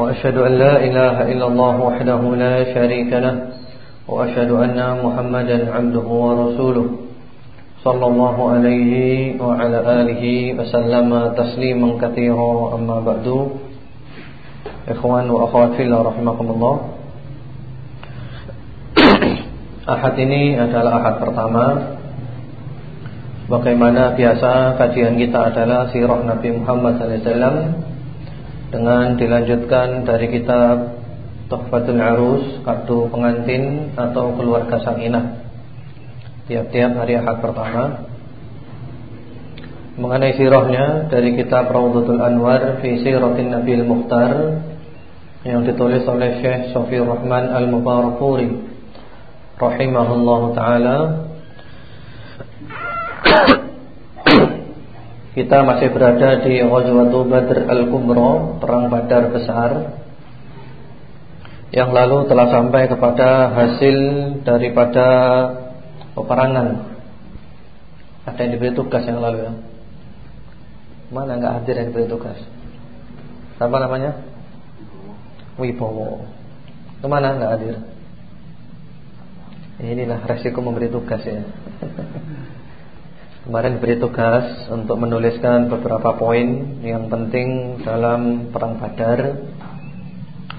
وأشهد أن لا إله إلا الله وحده لا شريك له وأشهد أن محمدا عبده ورسوله صلى الله عليه وعلى آله وسلم تسليما كثيرا أما بعد إخوان وأخوات في الله رحمكم الله Ahad ini adalah ahad pertama Bagaimana biasa kajian kita adalah sirah Nabi Muhammad SAW dengan dilanjutkan dari kitab Tuhfatul Arus Kartu pengantin atau keluarga sang inah. Tiap-tiap hari Ahad pertama. Mengenai sirahnya dari kitab Rawdatul Anwar Fi Siratin Nabil Mukhtar Yang ditulis oleh Syekh Sofi Rahman Al-Mubarakuri Rahimahullah Ta'ala Kita masih berada di Ghazwatul Badr Al-Kubra, perang Badar besar. Yang lalu telah sampai kepada hasil daripada peperangan. Ada yang diberi tugas yang lalu ya? Mana enggak hadir yang diberi tugas? Apa namanya? Wibowo. Ke mana enggak hadir? Inilah resiko memberi tugas ya. Kemarin beri tugas untuk menuliskan beberapa poin yang penting dalam perang Badar,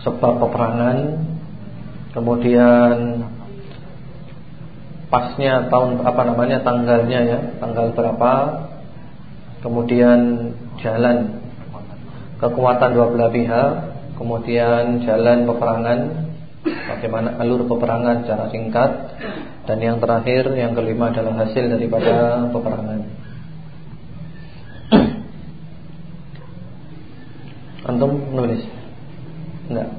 sebab peperangan, kemudian pasnya tahun apa namanya tanggalnya ya, tanggal berapa, kemudian jalan kekuatan dua belah pihak, kemudian jalan peperangan, bagaimana alur peperangan secara singkat dan yang terakhir yang kelima adalah hasil daripada peperangan. Antum menulis? Enggak.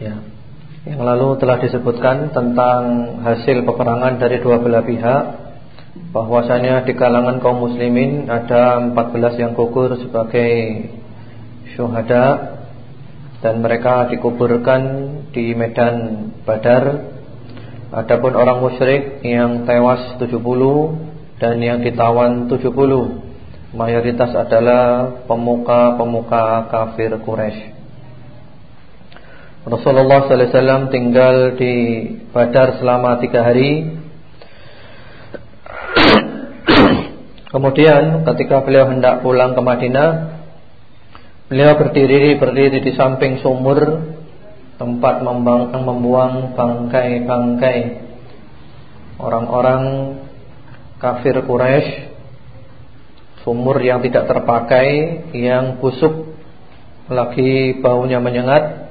Ya. Yang lalu telah disebutkan tentang hasil peperangan dari dua belah pihak bahwasanya di kalangan kaum muslimin ada 14 yang gugur sebagai syuhada dan mereka dikuburkan di medan Badar. Adapun orang musyrik yang tewas 70 dan yang ditawan 70 mayoritas adalah pemuka-pemuka kafir Quraisy. Rasulullah sallallahu alaihi wasallam tinggal di Badar selama tiga hari. Kemudian ketika beliau hendak pulang ke Madinah Beliau berdiri berdiri di samping sumur tempat membang, membuang bangkai-bangkai orang-orang kafir Quraisy. Sumur yang tidak terpakai, yang busuk, lagi baunya menyengat.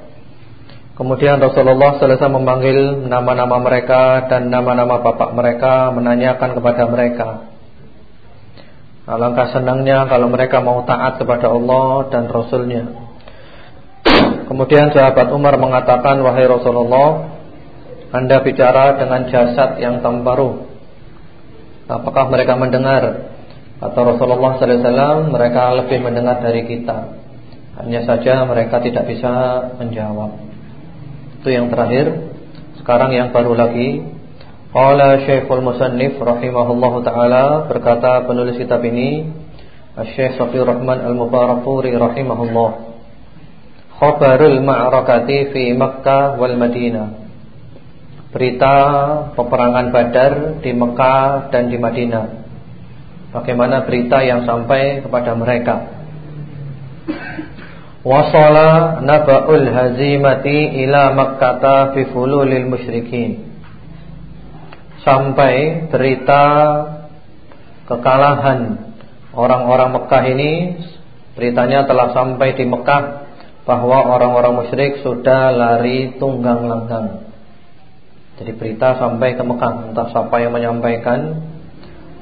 Kemudian Rasulullah selesai memanggil nama-nama mereka dan nama-nama bapak mereka, menanyakan kepada mereka. Alangkah senangnya kalau mereka mau taat kepada Allah dan Rasulnya. Kemudian sahabat Umar mengatakan Wahai Rasulullah Anda bicara dengan jasad yang tambaru. Apakah mereka mendengar? Atau Rasulullah SAW Mereka lebih mendengar dari kita. Hanya saja mereka tidak bisa menjawab. Itu yang terakhir. Sekarang yang baru lagi Qala Syekhul Musannif rahimahullahu taala berkata penulis kitab ini Syekh Safi Rahman Al-Mubarakuri rahimahullah Khabarul ma'rakati fi Makkah wal Madinah. Berita peperangan Badar di Mekah dan di Madinah. Bagaimana berita yang sampai kepada mereka? Wasala naba'ul hazimati ila Makkata fi fululil musyrikin sampai berita kekalahan orang-orang Mekah ini beritanya telah sampai di Mekah bahwa orang-orang musyrik sudah lari tunggang langgang. Jadi berita sampai ke Mekah entah siapa yang menyampaikan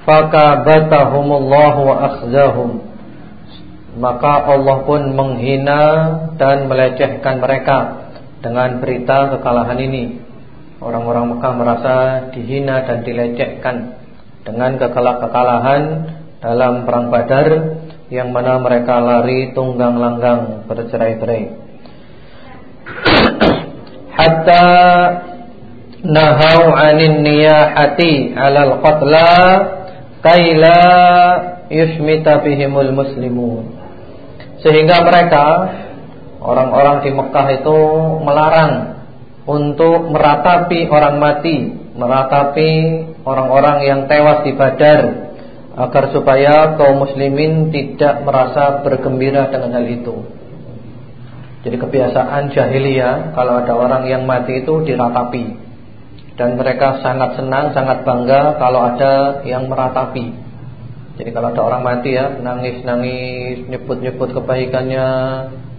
fakabatahumullahu wa akhzahum maka Allah pun menghina dan melecehkan mereka dengan berita kekalahan ini. Orang-orang Mekah merasa dihina dan dilecehkan dengan kekalahan dalam perang Badar yang mana mereka lari tunggang langgang bercerai-berai. Hatta nahau 'anin niyahati 'alal qatla kaila yushmita bihimul muslimun. Sehingga mereka orang-orang di Mekah itu melarang untuk meratapi orang mati, meratapi orang-orang yang tewas di Badar agar supaya kaum muslimin tidak merasa bergembira dengan hal itu. Jadi kebiasaan jahiliyah kalau ada orang yang mati itu diratapi dan mereka sangat senang, sangat bangga kalau ada yang meratapi. Jadi kalau ada orang mati ya nangis-nangis, nyebut-nyebut kebaikannya,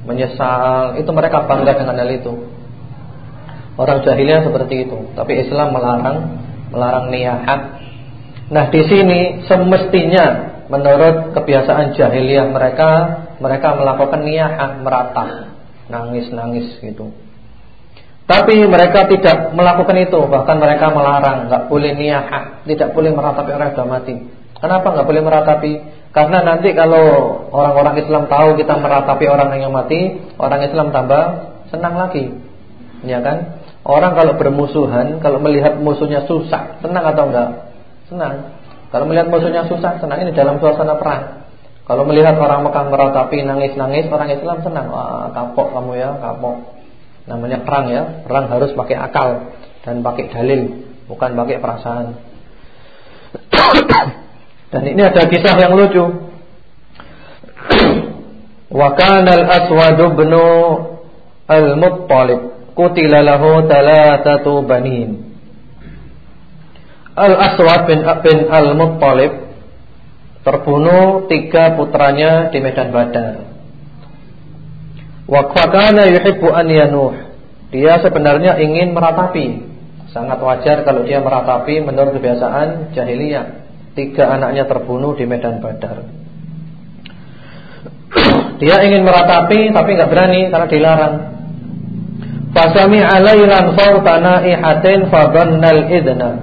menyesal, itu mereka bangga dengan hal itu. Orang jahiliyah seperti itu, tapi Islam melarang melarang niyahat. Nah, di sini semestinya menurut kebiasaan jahiliyah mereka, mereka melakukan niyahat merata, nangis-nangis gitu. Tapi mereka tidak melakukan itu, bahkan mereka melarang, nggak boleh niyahat, tidak boleh meratapi orang yang sudah mati. Kenapa nggak boleh meratapi? Karena nanti kalau orang-orang Islam tahu kita meratapi orang yang mati, orang Islam tambah senang lagi. Ya kan? Orang kalau bermusuhan, kalau melihat musuhnya susah, senang atau enggak? Senang. Kalau melihat musuhnya susah, senang ini dalam suasana perang. Kalau melihat orang Mekah meratapi nangis-nangis, orang Islam senang. Wah, kapok kamu ya, kapok. Namanya perang ya, perang harus pakai akal dan pakai dalil, bukan pakai perasaan. dan ini ada kisah yang lucu. Wa kana al-Aswad bin al-Muttalib Kutila lahu talatatu banin. Al-Aswad bin, bin Al-Muttalib Terbunuh tiga putranya di medan badar. Wakfakana yuhibbu an yanuh. Dia sebenarnya ingin meratapi. Sangat wajar kalau dia meratapi menurut kebiasaan jahiliyah. Tiga anaknya terbunuh di medan badar. Dia ingin meratapi tapi nggak berani karena dilarang Fasami alailan sawta ihatin fadannal idna.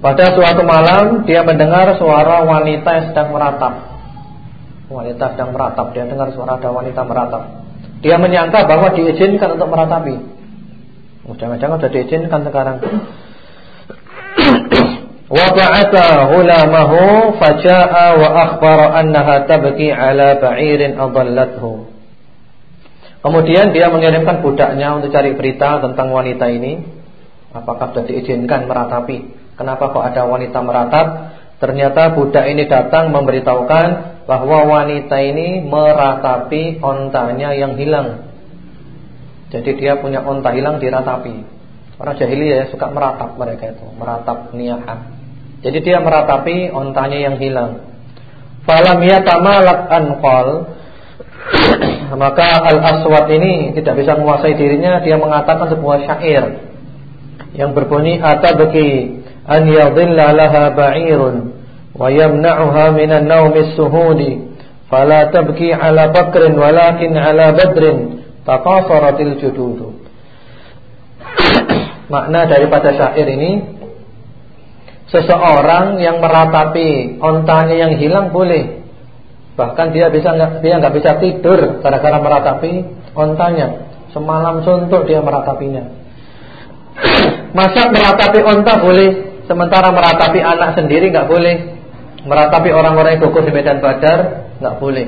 Pada suatu malam dia mendengar suara wanita yang sedang meratap. Wanita sedang meratap, dia dengar suara ada wanita meratap. Dia menyangka bahwa diizinkan untuk meratapi. Jangan-jangan sudah diizinkan sekarang. Wa ba'atha hulamahu faja'a wa akhbara annaha tabki ala ba'irin adallathu. Kemudian dia mengirimkan budaknya untuk cari berita tentang wanita ini. Apakah sudah diizinkan meratapi? Kenapa kok ada wanita meratap? Ternyata budak ini datang memberitahukan bahwa wanita ini meratapi ontanya yang hilang. Jadi dia punya onta hilang diratapi. Orang jahiliyah ya suka meratap mereka itu, meratap niyahan. Jadi dia meratapi ontanya yang hilang. Falam yatamalak anqal maka Al-Aswad ini tidak bisa menguasai dirinya. Dia mengatakan sebuah syair Yang berbunyi Atabki an yadhilla laha ba'irun Wa yamna'uha minan nawmis suhudi Fala tabki ala bakrin Walakin ala badrin Taqasaratil jududu. Makna daripada syair ini Seseorang yang meratapi Ontanya yang hilang boleh Bahkan dia bisa nggak dia nggak bisa tidur gara-gara meratapi ontanya. Semalam suntuk dia meratapinya. Masa meratapi onta boleh, sementara meratapi anak sendiri nggak boleh. Meratapi orang-orang yang gugur di medan badar nggak boleh.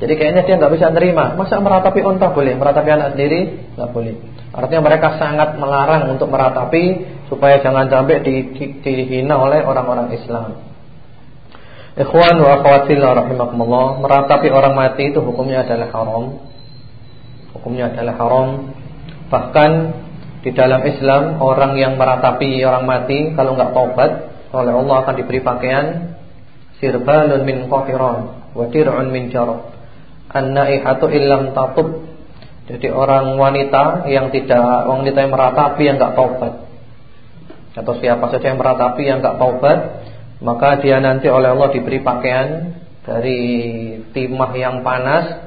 Jadi kayaknya dia nggak bisa terima. Masa meratapi onta boleh, meratapi anak sendiri nggak boleh. Artinya mereka sangat melarang untuk meratapi supaya jangan sampai di, di, dihina oleh orang-orang Islam. Ikhwan wa akhwat fillah rahimakumullah, meratapi orang mati itu hukumnya adalah haram. Hukumnya adalah haram. Bahkan di dalam Islam orang yang meratapi orang mati kalau enggak taubat oleh Allah akan diberi pakaian sirbalun min qahiran wa dir'un min jarab. An-naihatu illam tatub. Jadi orang wanita yang tidak wanita yang meratapi yang enggak taubat atau siapa saja yang meratapi yang enggak taubat maka dia nanti oleh Allah diberi pakaian dari timah yang panas,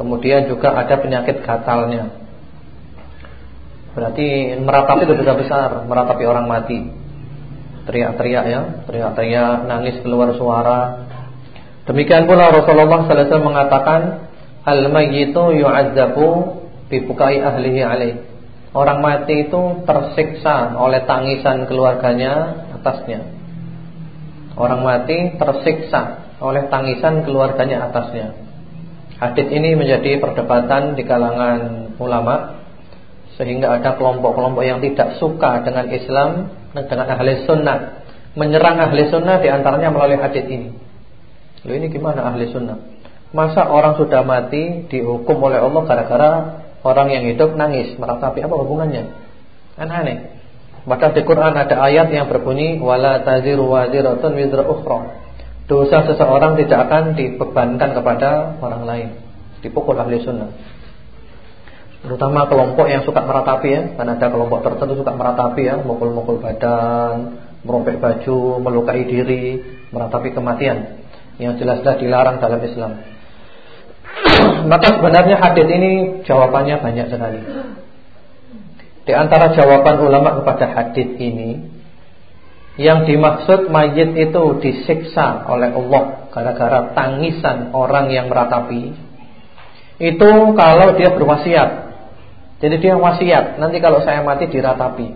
kemudian juga ada penyakit gatalnya. Berarti meratapi itu dosa besar, meratapi orang mati. Teriak-teriak ya, teriak-teriak, nangis keluar suara. Demikian pula Rasulullah wasallam mengatakan, "Al-mayyitu yu'adzabu bi bukai ahlihi alaih." Orang mati itu tersiksa oleh tangisan keluarganya atasnya. Orang mati tersiksa oleh tangisan keluarganya atasnya. Hadis ini menjadi perdebatan di kalangan ulama sehingga ada kelompok-kelompok yang tidak suka dengan Islam dengan ahli sunnah menyerang ahli sunnah di antaranya melalui hadis ini. Lalu ini gimana ahli sunnah? Masa orang sudah mati dihukum oleh Allah gara-gara orang yang hidup nangis meratapi apa hubungannya? Kan aneh. Padahal di Quran ada ayat yang berbunyi wala taziru waziratun wizra ukhra dosa seseorang tidak akan dibebankan kepada orang lain. Dipukul ahli sunnah. Terutama kelompok yang suka meratapi ya, karena ada kelompok tertentu suka meratapi ya, mukul-mukul badan, merobek baju, melukai diri, meratapi kematian. Yang jelas-jelas dilarang dalam Islam. Maka sebenarnya hadis ini jawabannya banyak sekali. Di antara jawaban ulama kepada hadis ini yang dimaksud mayit itu disiksa oleh Allah gara-gara tangisan orang yang meratapi. Itu kalau dia berwasiat. Jadi dia wasiat, nanti kalau saya mati diratapi.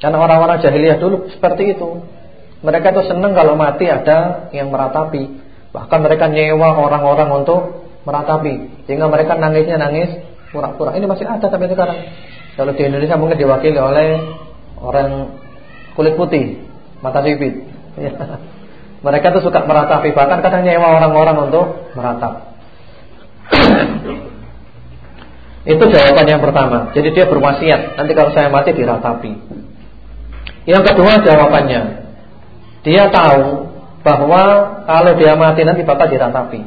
Karena orang-orang jahiliyah dulu seperti itu. Mereka itu senang kalau mati ada yang meratapi. Bahkan mereka nyewa orang-orang untuk meratapi. Sehingga mereka nangisnya nangis pura-pura. Ini masih ada sampai sekarang. Kalau di Indonesia mungkin diwakili oleh orang kulit putih, mata sipit. Ya. Mereka tuh suka meratapi, bahkan kadang nyewa orang-orang untuk meratap. Itu jawaban yang pertama. Jadi dia berwasiat, nanti kalau saya mati diratapi. Yang kedua jawabannya, dia tahu bahwa kalau dia mati nanti bakal diratapi.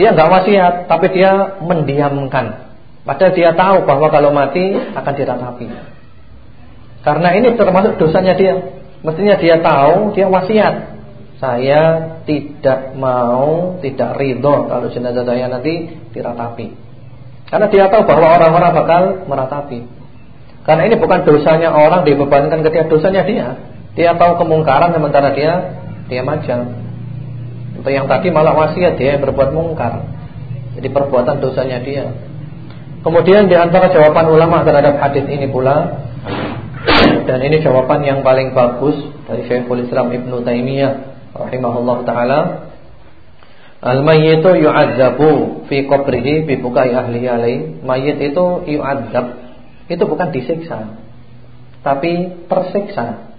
Dia nggak wasiat, tapi dia mendiamkan. Padahal dia tahu bahwa kalau mati akan diratapi. Karena ini termasuk dosanya dia. Mestinya dia tahu, dia wasiat. Saya tidak mau, tidak ridho kalau jenazah saya nanti diratapi. Karena dia tahu bahwa orang-orang bakal meratapi. Karena ini bukan dosanya orang dibebankan ketika dosanya dia. Dia tahu kemungkaran sementara dia dia majang. Untuk yang tadi malah wasiat dia yang berbuat mungkar. Jadi perbuatan dosanya dia. Kemudian di antara jawaban ulama terhadap hadis ini pula dan ini jawaban yang paling bagus dari Syekhul Islam Ibnu Taimiyah rahimahullah taala. Al-mayyitu yu'adzabu fi qabrihi bi bukai ahli alai. Mayit itu yu'adzab. Itu bukan disiksa, tapi tersiksa.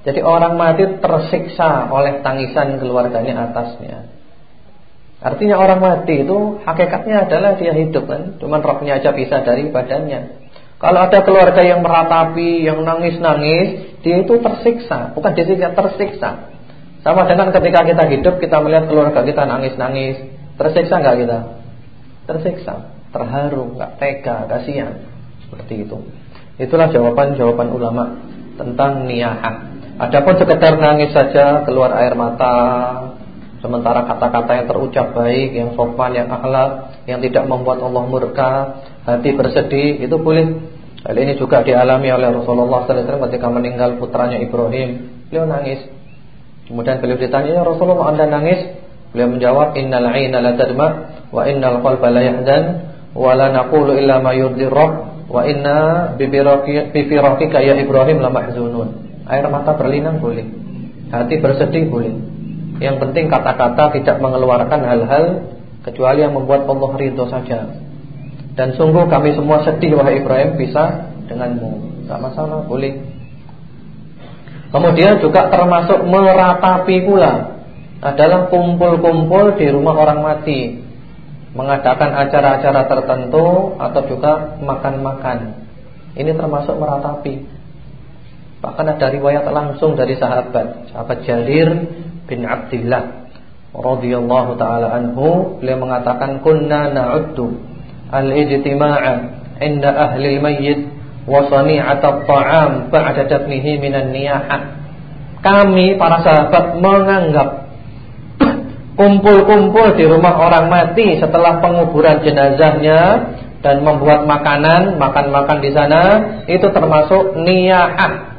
Jadi orang mati tersiksa oleh tangisan keluarganya atasnya. Artinya orang mati itu hakikatnya adalah dia hidup kan, cuman rohnya aja bisa dari badannya. Kalau ada keluarga yang meratapi, yang nangis-nangis, dia itu tersiksa, bukan disiksa, tersiksa. Sama dengan ketika kita hidup, kita melihat keluarga kita nangis-nangis, tersiksa nggak kita? Tersiksa, terharu, nggak tega, kasihan, seperti itu. Itulah jawaban-jawaban ulama tentang niyahah. Adapun sekedar nangis saja, keluar air mata, sementara kata-kata yang terucap baik, yang sopan, yang akhlak, yang tidak membuat Allah murka, hati bersedih, itu boleh Hal ini juga dialami oleh Rasulullah SAW ketika meninggal putranya Ibrahim. Beliau nangis. Kemudian beliau ditanya, "Ya Rasulullah, Anda nangis?" Beliau menjawab, "Innal 'aina la tadma wa innal qalba la yahzan wa la naqulu illa ma Rabb wa inna bi firaqika ya Ibrahim la mahzunun." Air mata berlinang boleh. Hati bersedih boleh. Yang penting kata-kata tidak mengeluarkan hal-hal kecuali yang membuat Allah ridho saja. Dan sungguh kami semua sedih wahai Ibrahim bisa denganmu. Tak masalah, boleh. Kemudian juga termasuk meratapi pula adalah kumpul-kumpul di rumah orang mati, mengadakan acara-acara tertentu atau juga makan-makan. Ini termasuk meratapi. Bahkan ada riwayat langsung dari sahabat, sahabat Jarir bin Abdullah radhiyallahu taala anhu, beliau mengatakan kunna na'uddu al-ijtima'a inda ahli al-mayyit wa sani'at at-ta'am ba'da dafnihi minan. Kami para sahabat menganggap kumpul-kumpul di rumah orang mati setelah penguburan jenazahnya dan membuat makanan, makan-makan di sana itu termasuk niyahah.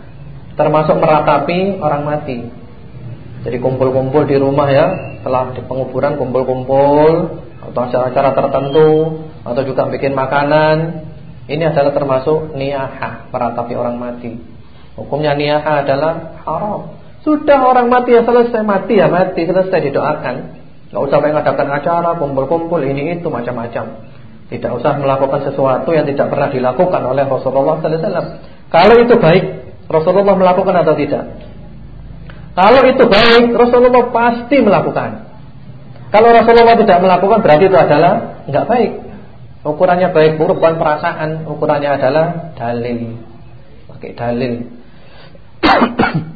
Termasuk meratapi orang mati. Jadi kumpul-kumpul di rumah ya, setelah di penguburan kumpul-kumpul atau acara-acara tertentu atau juga bikin makanan. Ini adalah termasuk niyahah, meratapi orang mati. Hukumnya niyahah adalah haram. Sudah orang mati ya selesai mati ya mati selesai didoakan. Enggak usah mengadakan acara, kumpul-kumpul ini itu macam-macam. Tidak usah melakukan sesuatu yang tidak pernah dilakukan oleh Rasulullah sallallahu alaihi wasallam. Kalau itu baik, Rasulullah melakukan atau tidak? Kalau itu baik, Rasulullah pasti melakukan. Kalau Rasulullah tidak melakukan berarti itu adalah enggak baik. Ukurannya baik buruk bukan perasaan, ukurannya adalah dalil. Pakai dalil.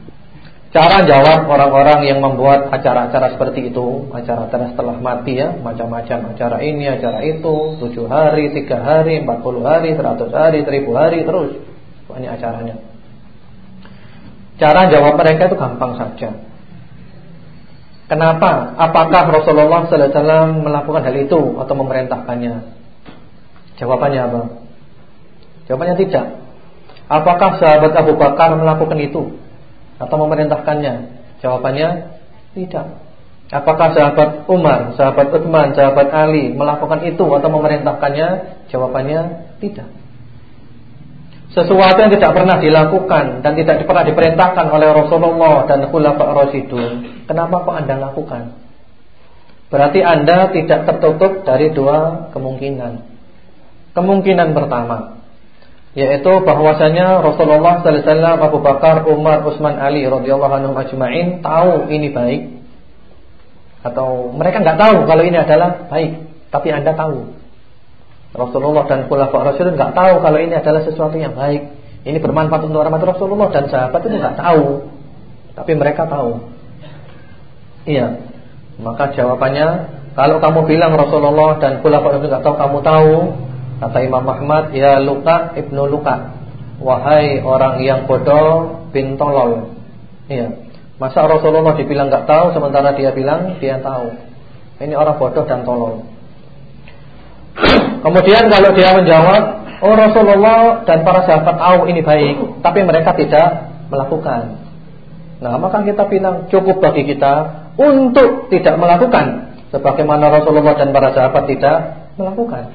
Cara jawab orang-orang yang membuat acara-acara seperti itu Acara-acara setelah mati ya Macam-macam acara ini, acara itu tujuh hari, tiga hari, empat puluh hari, seratus hari, seribu hari Terus Banyak acaranya Cara jawab mereka itu gampang saja Kenapa? Apakah Rasulullah SAW melakukan hal itu Atau memerintahkannya Jawabannya apa? Jawabannya tidak Apakah sahabat Abu Bakar melakukan itu atau memerintahkannya? Jawabannya tidak. Apakah sahabat Umar, sahabat Utsman, sahabat Ali melakukan itu atau memerintahkannya? Jawabannya tidak. Sesuatu yang tidak pernah dilakukan dan tidak pernah diperintahkan oleh Rasulullah dan Khulafa Rasyidun, kenapa kok Anda lakukan? Berarti Anda tidak tertutup dari dua kemungkinan. Kemungkinan pertama, yaitu bahwasanya Rasulullah sallallahu alaihi wasallam, Abu Bakar, Umar, Utsman, Ali radhiyallahu anhum ajma'in tahu ini baik atau mereka enggak tahu kalau ini adalah baik, tapi Anda tahu. Rasulullah dan khulafa Rasulullah enggak tahu kalau ini adalah sesuatu yang baik. Ini bermanfaat untuk orang Rasulullah dan sahabat itu enggak tahu. Tapi mereka tahu. Iya. Maka jawabannya kalau kamu bilang Rasulullah dan khulafa Rasulullah enggak tahu, kamu tahu, Kata Imam Ahmad, ya Luka ibnu Luka, wahai orang yang bodoh bin tolol. Iya. Masa Rasulullah dibilang nggak tahu, sementara dia bilang dia tahu. Ini orang bodoh dan tolol. Kemudian kalau dia menjawab, oh Rasulullah dan para sahabat tahu ini baik, tapi mereka tidak melakukan. Nah, maka kita bilang cukup bagi kita untuk tidak melakukan, sebagaimana Rasulullah dan para sahabat tidak melakukan.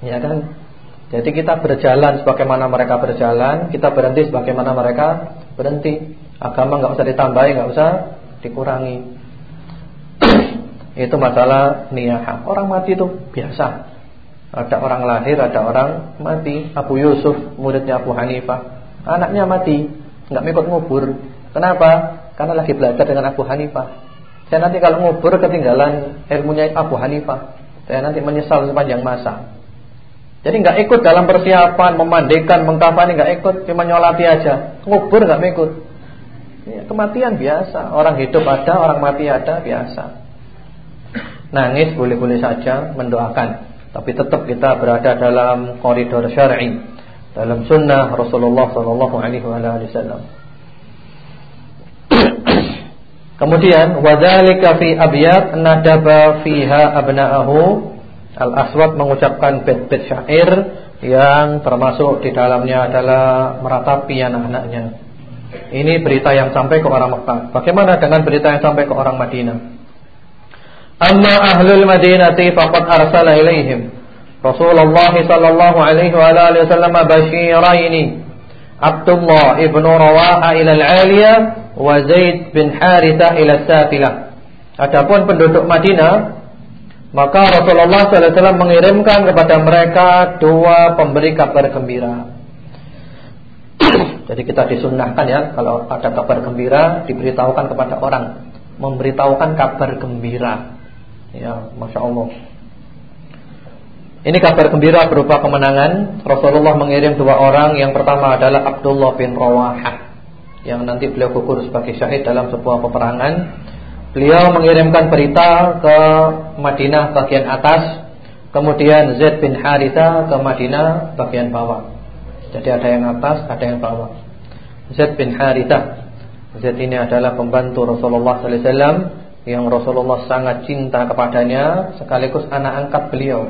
Ya kan? Jadi kita berjalan sebagaimana mereka berjalan, kita berhenti sebagaimana mereka berhenti. Agama nggak usah ditambahi, nggak usah dikurangi. itu masalah niyah. Orang mati itu biasa. Ada orang lahir, ada orang mati. Abu Yusuf, muridnya Abu Hanifah, anaknya mati, nggak ikut ngubur. Kenapa? Karena lagi belajar dengan Abu Hanifah. Saya nanti kalau ngubur ketinggalan ilmunya Abu Hanifah. Saya nanti menyesal sepanjang masa. Jadi nggak ikut dalam persiapan, memandikan, mengkafani nggak ikut, cuma nyolati aja. Ngubur nggak ikut. Ya, kematian biasa, orang hidup ada, orang mati ada, biasa. Nangis boleh-boleh saja, mendoakan, tapi tetap kita berada dalam koridor syar'i, dalam sunnah Rasulullah sallallahu alaihi wasallam. Kemudian wadzalika fi abyat nadaba fiha abna'ahu Al-Aswad mengucapkan bait-bait syair yang termasuk di dalamnya adalah meratapi anak-anaknya. Ini berita yang sampai ke orang Mekah. Bagaimana dengan berita yang sampai ke orang Madinah? Amma ahlul Madinati faqad arsala ilaihim Rasulullah sallallahu alaihi wa alihi wasallam bashiraini Abdullah ibn Rawaha ila al-Aliyah wa Zaid bin Harithah ila Safilah. Adapun penduduk Madinah maka Rasulullah SAW mengirimkan kepada mereka dua pemberi kabar gembira. Jadi kita disunahkan ya kalau ada kabar gembira diberitahukan kepada orang, memberitahukan kabar gembira. Ya, masya Allah. Ini kabar gembira berupa kemenangan. Rasulullah mengirim dua orang. Yang pertama adalah Abdullah bin Rawahah, yang nanti beliau gugur sebagai syahid dalam sebuah peperangan. Beliau mengirimkan berita ke Madinah bagian atas, kemudian Zaid bin Haritha ke Madinah bagian bawah. Jadi ada yang atas, ada yang bawah. Zaid bin Haritha. Zaid ini adalah pembantu Rasulullah sallallahu alaihi wasallam yang Rasulullah sangat cinta kepadanya sekaligus anak angkat beliau.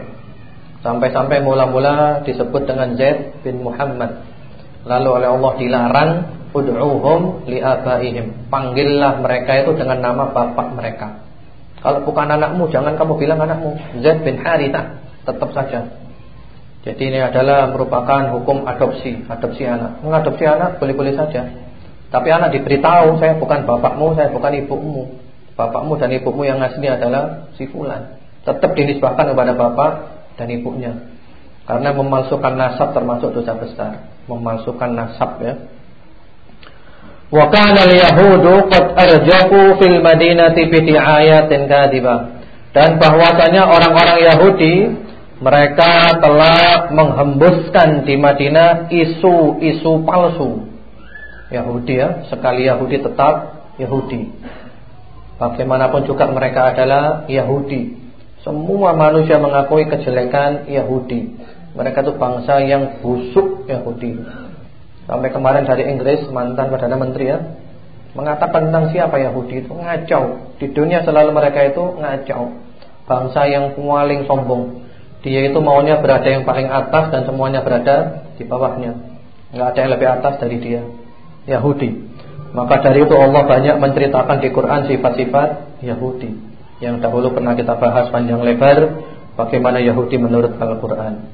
Sampai-sampai mula-mula disebut dengan Zaid bin Muhammad. Lalu oleh Allah dilarang ud'uhum liabaihim. Panggillah mereka itu dengan nama bapak mereka. Kalau bukan anakmu jangan kamu bilang anakmu. Zaid bin Harithah tetap saja. Jadi ini adalah merupakan hukum adopsi, adopsi anak. Mengadopsi anak boleh-boleh saja. Tapi anak diberitahu saya bukan bapakmu, saya bukan ibumu. Bapakmu dan ibumu yang asli adalah si fulan. Tetap dinisbahkan kepada bapak dan ibunya. Karena memalsukan nasab termasuk dosa besar. Memalsukan nasab ya. Wa kana al-yahudu qad arjaku fil madinati bi ayatin kadibah. Dan bahwasanya orang-orang Yahudi mereka telah menghembuskan di Madinah isu-isu palsu. Yahudi ya, sekali Yahudi tetap Yahudi. Bagaimanapun juga mereka adalah Yahudi. Semua manusia mengakui kejelekan Yahudi. Mereka itu bangsa yang busuk Yahudi. Sampai kemarin dari Inggris mantan perdana menteri ya mengatakan tentang siapa Yahudi itu ngacau. Di dunia selalu mereka itu ngacau. Bangsa yang paling sombong. Dia itu maunya berada yang paling atas dan semuanya berada di bawahnya. Enggak ada yang lebih atas dari dia. Yahudi. Maka dari itu Allah banyak menceritakan di Quran sifat-sifat Yahudi yang dahulu pernah kita bahas panjang lebar bagaimana Yahudi menurut Al-Qur'an.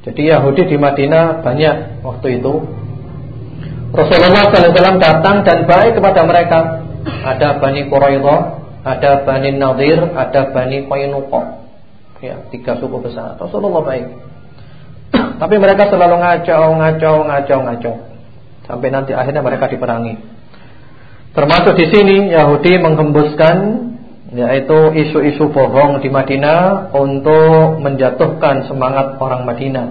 Jadi Yahudi di Madinah banyak waktu itu. Rasulullah SAW datang dan baik kepada mereka. Ada Bani Quraidah, ada Bani Nadir, ada Bani Qainuqa. Ya, tiga suku besar. Rasulullah baik. Tapi mereka selalu ngacau, ngacau, ngacau, ngacau. Sampai nanti akhirnya mereka diperangi. Termasuk di sini Yahudi menghembuskan yaitu isu-isu bohong di Madinah untuk menjatuhkan semangat orang Madinah.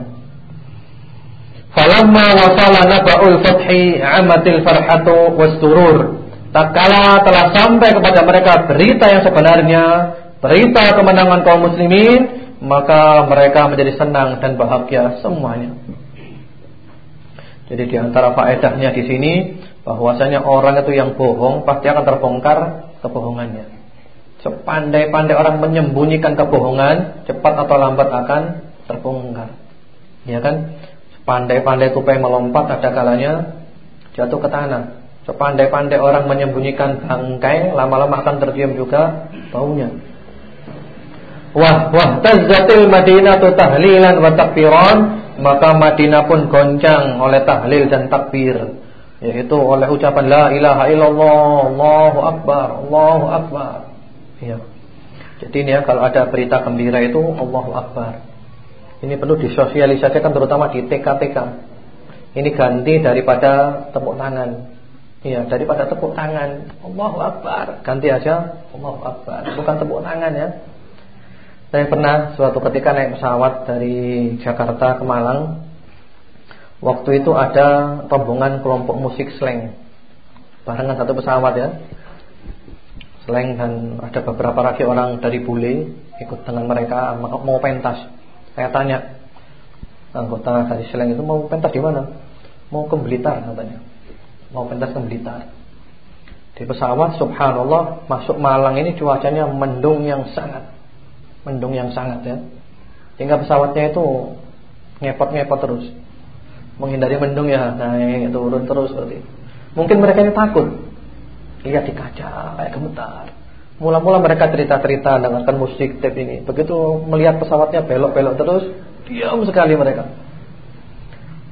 Falamma wasala naba'ul fathi amatil farhatu wasturur. Tatkala telah sampai kepada mereka berita yang sebenarnya, berita kemenangan kaum muslimin, maka mereka menjadi senang dan bahagia semuanya. Jadi di antara faedahnya di sini bahwasanya orang itu yang bohong pasti akan terbongkar kebohongannya. Sepandai-pandai orang menyembunyikan kebohongan, cepat atau lambat akan terbongkar. Ya kan? Sepandai-pandai tupai melompat ada kalanya jatuh ke tanah. Sepandai-pandai orang menyembunyikan bangkai, lama-lama akan tercium juga baunya. Wah, wah Madinah tahlilan wa takbiran, maka Madinah pun goncang oleh tahlil dan takbir, yaitu oleh ucapan la ilaha illallah, Allahu akbar, Allahu akbar. Ya. Jadi ini ya kalau ada berita gembira itu Allahu Akbar. Ini perlu disosialisasikan terutama di TK-TK. Ini ganti daripada tepuk tangan. Iya, daripada tepuk tangan Allahu Akbar, ganti aja Allahu Akbar. Bukan tepuk tangan ya. Saya pernah suatu ketika naik pesawat dari Jakarta ke Malang. Waktu itu ada rombongan kelompok musik slang. Barengan satu pesawat ya. Sleng dan ada beberapa lagi orang dari Bule ikut dengan mereka mau pentas. Saya tanya anggota dari Sleng itu mau pentas di mana? Mau ke Blitar katanya. Mau pentas ke Blitar. Di pesawat subhanallah masuk Malang ini cuacanya mendung yang sangat mendung yang sangat ya. Hingga pesawatnya itu ngepot-ngepot terus. Menghindari mendung ya, naik turun terus seperti. Mungkin mereka ini takut lihat di kaca kayak gemetar. Mula-mula mereka cerita-cerita dengarkan musik tape ini. Begitu melihat pesawatnya belok-belok terus, diam sekali mereka.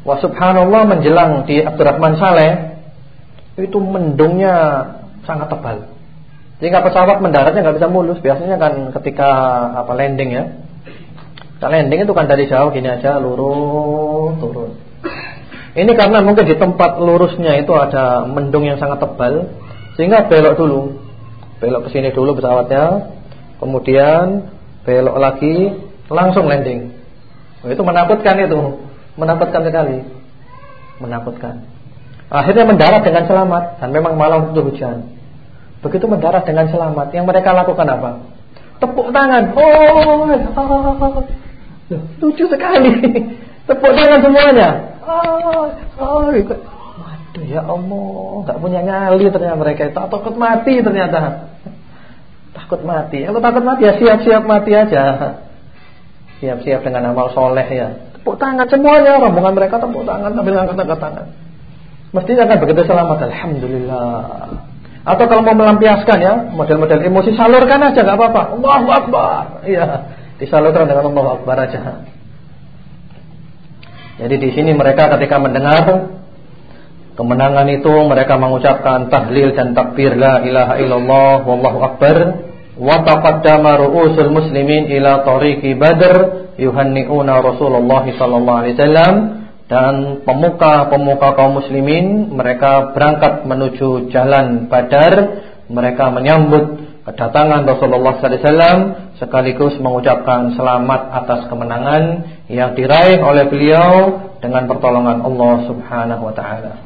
Wah subhanallah menjelang di Abdurrahman Saleh itu mendungnya sangat tebal. Sehingga pesawat mendaratnya nggak bisa mulus. Biasanya kan ketika apa landing ya. Kalau landing itu kan dari jauh gini aja lurus turun. Ini karena mungkin di tempat lurusnya itu ada mendung yang sangat tebal sehingga belok dulu. Belok ke sini dulu pesawatnya. Kemudian belok lagi langsung landing. Oh, itu menakutkan itu. Menakutkan sekali. Menakutkan. Akhirnya mendarat dengan selamat dan memang malam itu hujan. Begitu mendarat dengan selamat, yang mereka lakukan apa? Tepuk tangan. Oh, oh, lucu sekali. Tepuk tangan semuanya. Oh, oh, Ya Allah, nggak punya nyali ternyata mereka itu takut mati ternyata. Takut mati. Kalau takut mati ya siap-siap mati aja. siap-siap dengan amal soleh ya. Tepuk tangan semuanya rombongan mereka tepuk tangan sambil angkat-angkat tangan. Mestinya akan begitu selamat Alhamdulillah. Atau kalau mau melampiaskan ya model-model emosi salurkan aja nggak apa-apa. Allahu Akbar. Iya, disalurkan dengan Allahu Akbar aja. Jadi di sini mereka ketika mendengar kemenangan itu mereka mengucapkan tahlil dan takbir la ilaha illallah wallahu akbar. Wa taqaddama ru'usul muslimin ila tariqi badr yuhanni'una Rasulullah sallallahu alaihi wasallam. Dan pemuka-pemuka kaum muslimin mereka berangkat menuju jalan Badar. Mereka menyambut kedatangan Rasulullah wasallam sekaligus mengucapkan selamat atas kemenangan yang diraih oleh beliau dengan pertolongan Allah Subhanahu wa taala.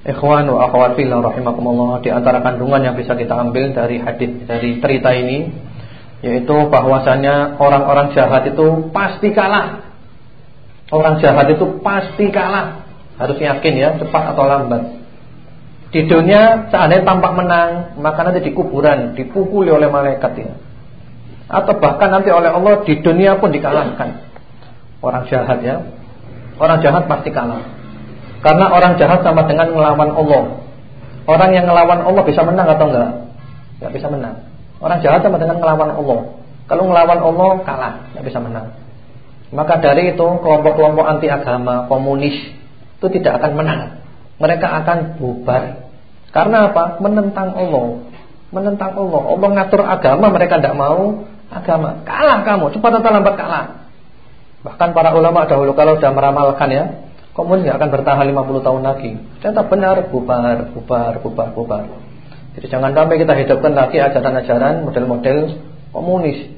Ikhwan wa akhwat fillah rahimakumullah di antara kandungan yang bisa kita ambil dari hadis dari cerita ini yaitu bahwasanya orang-orang jahat itu pasti kalah. Orang jahat itu pasti kalah. Harus yakin ya, cepat atau lambat. Di dunia seandainya tampak menang, maka nanti di kuburan dipukuli oleh malaikat ya. Atau bahkan nanti oleh Allah di dunia pun dikalahkan. Orang jahat ya. Orang jahat pasti kalah. Karena orang jahat sama dengan melawan Allah. Orang yang melawan Allah bisa menang atau enggak? Enggak bisa menang. Orang jahat sama dengan melawan Allah. Kalau melawan Allah kalah, enggak bisa menang. Maka dari itu kelompok-kelompok anti agama, komunis itu tidak akan menang. Mereka akan bubar. Karena apa? Menentang Allah. Menentang Allah. Allah ngatur agama, mereka tidak mau agama. Kalah kamu, cepat atau lambat kalah. Bahkan para ulama dahulu kalau sudah meramalkan ya, komunis akan bertahan 50 tahun lagi. Ternyata benar, bubar, bubar, bubar, bubar. Jadi jangan sampai kita hidupkan lagi ajaran-ajaran model-model komunis.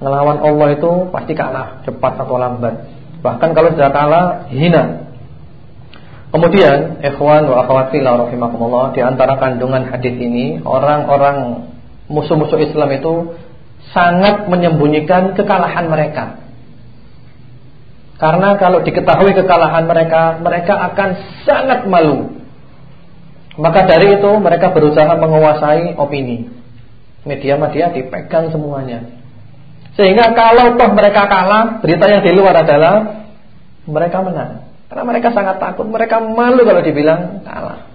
Ngelawan Allah itu pasti kalah, cepat atau lambat. Bahkan kalau sudah kalah, hina. Kemudian, ikhwan wa akhwat fillah rahimakumullah, di antara kandungan hadis ini, orang-orang musuh-musuh Islam itu sangat menyembunyikan kekalahan mereka. Karena kalau diketahui kekalahan mereka, mereka akan sangat malu. Maka dari itu mereka berusaha menguasai opini. Media-media dipegang semuanya. Sehingga kalau toh mereka kalah, berita yang di luar adalah mereka menang. Karena mereka sangat takut, mereka malu kalau dibilang kalah.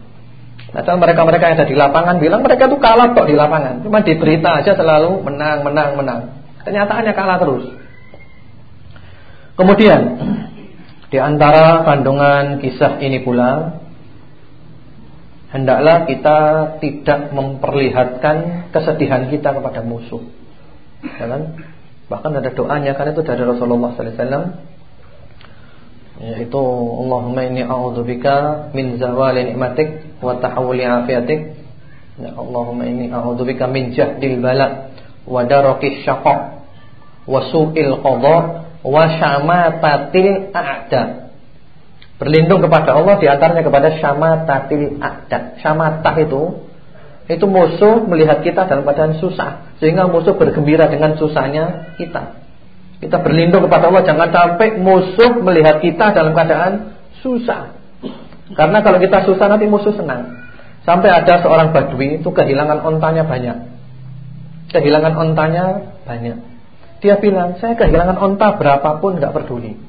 Padahal mereka-mereka yang ada di lapangan bilang mereka tuh kalah kok di lapangan. Cuma di berita aja selalu menang, menang, menang. Kenyataannya kalah terus. Kemudian di antara kandungan kisah ini pula hendaklah kita tidak memperlihatkan kesedihan kita kepada musuh. Ya kan? Bahkan ada doanya kan itu dari Rasulullah sallallahu alaihi wasallam yaitu Allahumma inni a'udzubika min zawali nikmatik wa tahawuli afiatik. Ya Allahumma inni a'udzubika min jahdil bala wa darakis syaqa wa su'il qadha wasyamatatil a'da. Berlindung kepada Allah di antaranya kepada syamatatil a'da. Syamatah itu itu musuh melihat kita dalam keadaan susah sehingga musuh bergembira dengan susahnya kita. Kita berlindung kepada Allah jangan sampai musuh melihat kita dalam keadaan susah. Karena kalau kita susah nanti musuh senang. Sampai ada seorang badui itu kehilangan ontanya banyak. Kehilangan ontanya banyak. Dia bilang, saya kehilangan onta berapapun nggak peduli.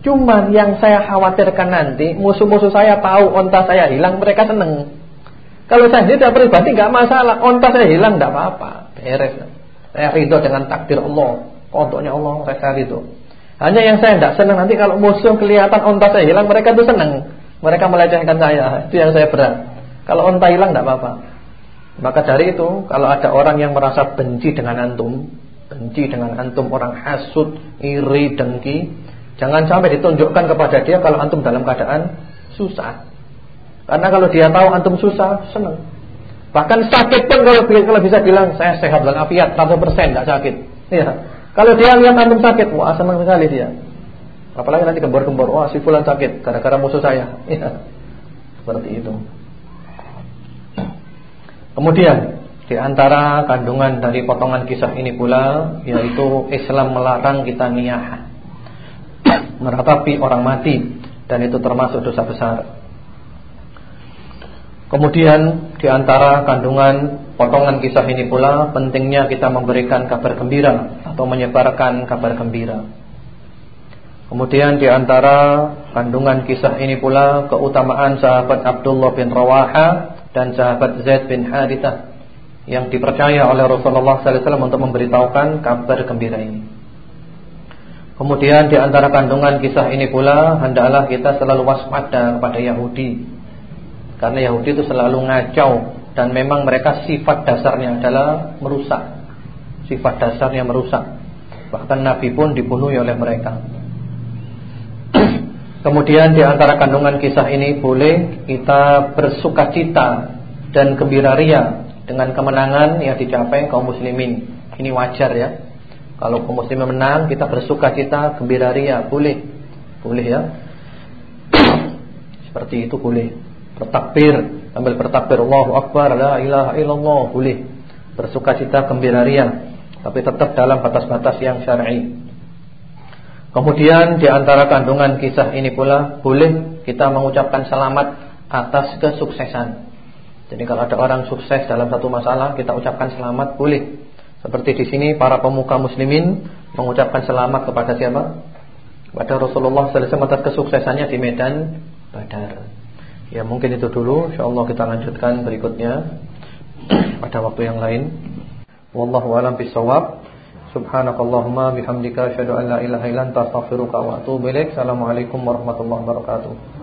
Cuman yang saya khawatirkan nanti musuh-musuh saya tahu onta saya hilang, mereka seneng. Kalau saya tidak pribadi nggak masalah, onta saya hilang nggak apa-apa, beres. Saya ridho dengan takdir Allah, kontonya Allah, saya ridho. Hanya yang saya tidak senang nanti kalau musuh kelihatan onta saya hilang, mereka itu seneng. Mereka melecehkan saya, itu yang saya berat. Kalau onta hilang nggak apa-apa. Maka dari itu, kalau ada orang yang merasa benci dengan antum, benci dengan antum orang hasud, iri, dengki, jangan sampai ditunjukkan kepada dia kalau antum dalam keadaan susah. Karena kalau dia tahu antum susah, senang. Bahkan sakit pun kalau bisa bilang saya sehat walafiat 100% enggak sakit. Ya. Kalau dia lihat antum sakit, wah senang sekali dia. Apalagi nanti gembor-gembor, wah si fulan sakit gara-gara musuh saya. Ya. Seperti itu. Kemudian di antara kandungan dari potongan kisah ini pula yaitu Islam melarang kita niyah meratapi orang mati dan itu termasuk dosa besar. Kemudian di antara kandungan potongan kisah ini pula pentingnya kita memberikan kabar gembira atau menyebarkan kabar gembira. Kemudian di antara kandungan kisah ini pula keutamaan sahabat Abdullah bin Rawaha dan sahabat Zaid bin Harithah yang dipercaya oleh Rasulullah SAW untuk memberitahukan kabar gembira ini. Kemudian di antara kandungan kisah ini pula hendaklah kita selalu waspada kepada Yahudi. Karena Yahudi itu selalu ngacau dan memang mereka sifat dasarnya adalah merusak. Sifat dasarnya merusak. Bahkan Nabi pun dibunuh oleh mereka. Kemudian di antara kandungan kisah ini boleh kita bersuka cita dan gembira ria dengan kemenangan yang dicapai kaum muslimin. Ini wajar ya. Kalau kaum muslimin menang, kita bersuka cita, gembira ria, boleh. Boleh ya. Seperti itu boleh. Bertakbir, ambil bertakbir Allahu Akbar, la ilaha illallah, boleh. Bersuka cita, gembira ria, tapi tetap dalam batas-batas yang syar'i. Kemudian di antara kandungan kisah ini pula boleh kita mengucapkan selamat atas kesuksesan. Jadi kalau ada orang sukses dalam satu masalah, kita ucapkan selamat boleh. Seperti di sini para pemuka muslimin mengucapkan selamat kepada siapa? Kepada Rasulullah sallallahu alaihi kesuksesannya di medan Badar. Ya mungkin itu dulu, insyaallah kita lanjutkan berikutnya pada waktu yang lain. Wallahu a'lam bishawab. Subhanakallahumma bihamdika asyhadu an la ilaha illa anta astaghfiruka wa atubu ilaik. Assalamualaikum warahmatullahi wabarakatuh.